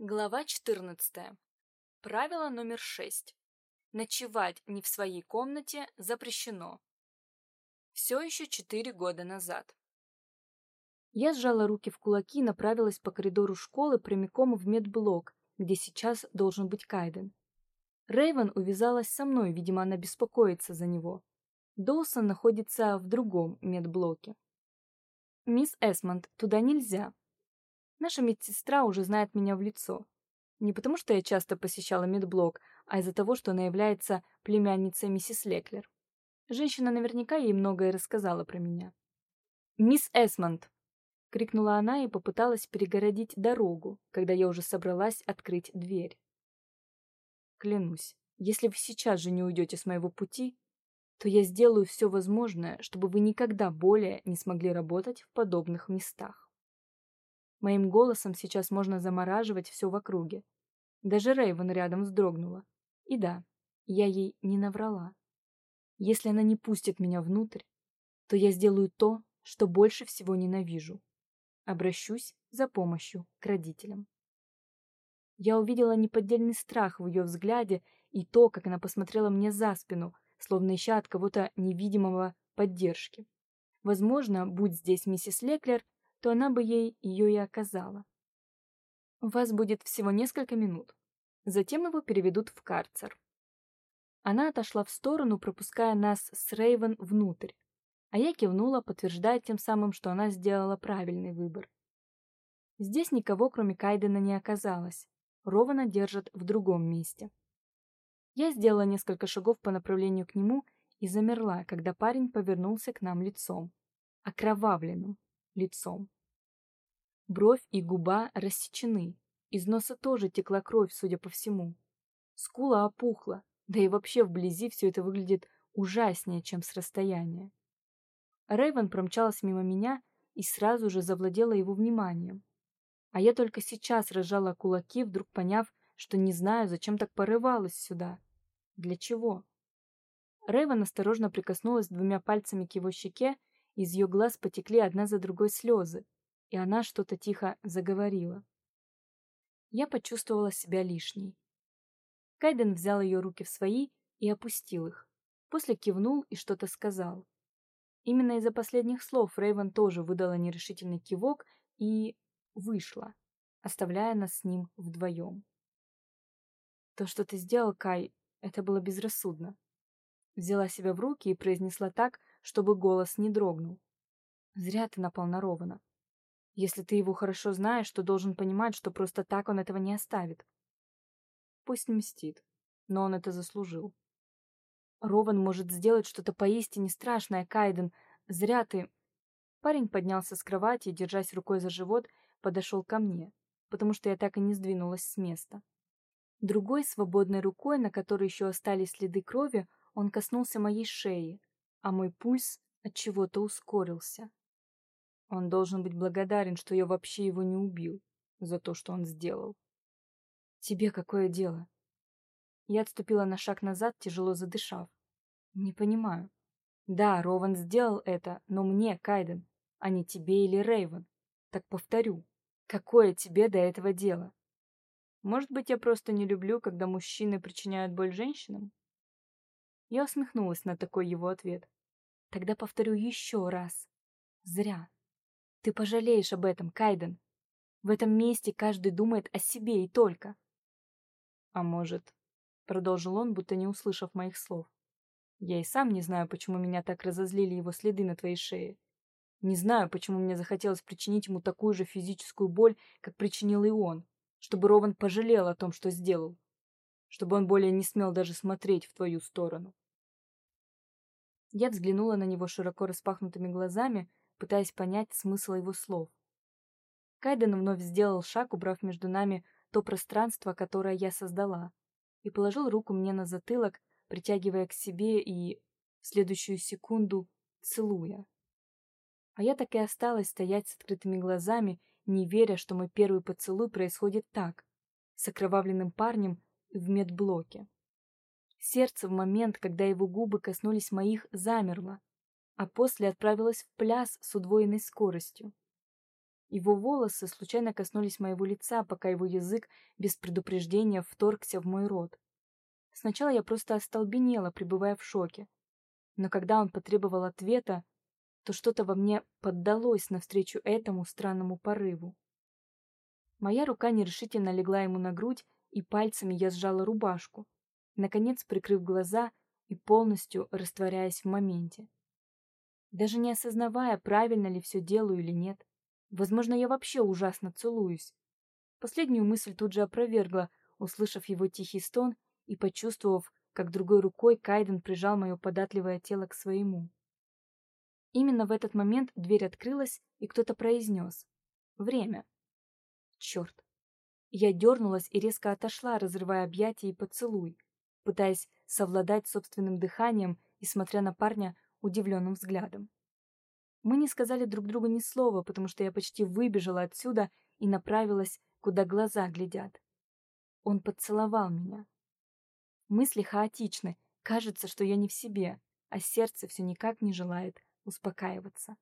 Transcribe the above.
Глава 14. Правило номер 6. Ночевать не в своей комнате запрещено. Все еще четыре года назад. Я сжала руки в кулаки и направилась по коридору школы прямиком в медблок, где сейчас должен быть Кайден. Рейвен увязалась со мной, видимо, она беспокоится за него. Доусон находится в другом медблоке. «Мисс Эсмонд, туда нельзя», Наша медсестра уже знает меня в лицо. Не потому, что я часто посещала медблок, а из-за того, что она является племянницей миссис Леклер. Женщина наверняка ей многое рассказала про меня. «Мисс Эсмонд!» — крикнула она и попыталась перегородить дорогу, когда я уже собралась открыть дверь. «Клянусь, если вы сейчас же не уйдете с моего пути, то я сделаю все возможное, чтобы вы никогда более не смогли работать в подобных местах». Моим голосом сейчас можно замораживать все в округе. Даже Рейвен рядом вздрогнула. И да, я ей не наврала. Если она не пустит меня внутрь, то я сделаю то, что больше всего ненавижу. Обращусь за помощью к родителям. Я увидела неподдельный страх в ее взгляде и то, как она посмотрела мне за спину, словно ища от кого-то невидимого поддержки. Возможно, будь здесь миссис Леклер, то она бы ей ее и оказала. У вас будет всего несколько минут. Затем его переведут в карцер. Она отошла в сторону, пропуская нас с Рейвен внутрь, а я кивнула, подтверждая тем самым, что она сделала правильный выбор. Здесь никого, кроме Кайдена, не оказалось. Рована держат в другом месте. Я сделала несколько шагов по направлению к нему и замерла, когда парень повернулся к нам лицом, окровавленным, лицом. Бровь и губа рассечены, из носа тоже текла кровь, судя по всему. Скула опухла, да и вообще вблизи все это выглядит ужаснее, чем с расстояния. Рейвен промчалась мимо меня и сразу же завладела его вниманием. А я только сейчас разжала кулаки, вдруг поняв, что не знаю, зачем так порывалась сюда. Для чего? Рейвен осторожно прикоснулась двумя пальцами к его щеке из ее глаз потекли одна за другой слезы, и она что-то тихо заговорила. Я почувствовала себя лишней. Кайден взял ее руки в свои и опустил их. После кивнул и что-то сказал. Именно из-за последних слов Рейвен тоже выдала нерешительный кивок и вышла, оставляя нас с ним вдвоем. То, что ты сделал, Кай, это было безрассудно. Взяла себя в руки и произнесла так, чтобы голос не дрогнул. Зря ты напал на Рована. Если ты его хорошо знаешь, то должен понимать, что просто так он этого не оставит. Пусть мстит, но он это заслужил. Рован может сделать что-то поистине страшное, Кайден. Зря ты... Парень поднялся с кровати и, держась рукой за живот, подошел ко мне, потому что я так и не сдвинулась с места. Другой свободной рукой, на которой еще остались следы крови, он коснулся моей шеи, а мой пульс от чего-то ускорился. Он должен быть благодарен, что я вообще его не убил за то, что он сделал. Тебе какое дело? Я отступила на шаг назад, тяжело задышав. Не понимаю. Да, Рован сделал это, но мне, Кайден, а не тебе или Рейвен. Так повторю, какое тебе до этого дело? Может быть, я просто не люблю, когда мужчины причиняют боль женщинам? Я усмехнулась на такой его ответ. Тогда повторю еще раз. Зря. Ты пожалеешь об этом, Кайден. В этом месте каждый думает о себе и только. А может, продолжил он, будто не услышав моих слов. Я и сам не знаю, почему меня так разозлили его следы на твоей шее. Не знаю, почему мне захотелось причинить ему такую же физическую боль, как причинил и он, чтобы Рован пожалел о том, что сделал чтобы он более не смел даже смотреть в твою сторону. Я взглянула на него широко распахнутыми глазами, пытаясь понять смысл его слов. Кайден вновь сделал шаг, убрав между нами то пространство, которое я создала, и положил руку мне на затылок, притягивая к себе и в следующую секунду целуя. А я так и осталась стоять с открытыми глазами, не веря, что мой первый поцелуй происходит так, с окровавленным парнем, в медблоке. Сердце в момент, когда его губы коснулись моих, замерло, а после отправилось в пляс с удвоенной скоростью. Его волосы случайно коснулись моего лица, пока его язык без предупреждения вторгся в мой рот. Сначала я просто остолбенела, пребывая в шоке. Но когда он потребовал ответа, то что-то во мне поддалось навстречу этому странному порыву. Моя рука нерешительно легла ему на грудь, и пальцами я сжала рубашку, наконец прикрыв глаза и полностью растворяясь в моменте. Даже не осознавая, правильно ли все делаю или нет. Возможно, я вообще ужасно целуюсь. Последнюю мысль тут же опровергла, услышав его тихий стон и почувствовав, как другой рукой Кайден прижал мое податливое тело к своему. Именно в этот момент дверь открылась, и кто-то произнес «Время». Черт. Я дернулась и резко отошла, разрывая объятия и поцелуй, пытаясь совладать собственным дыханием и смотря на парня удивленным взглядом. Мы не сказали друг другу ни слова, потому что я почти выбежала отсюда и направилась, куда глаза глядят. Он поцеловал меня. Мысли хаотичны, кажется, что я не в себе, а сердце все никак не желает успокаиваться.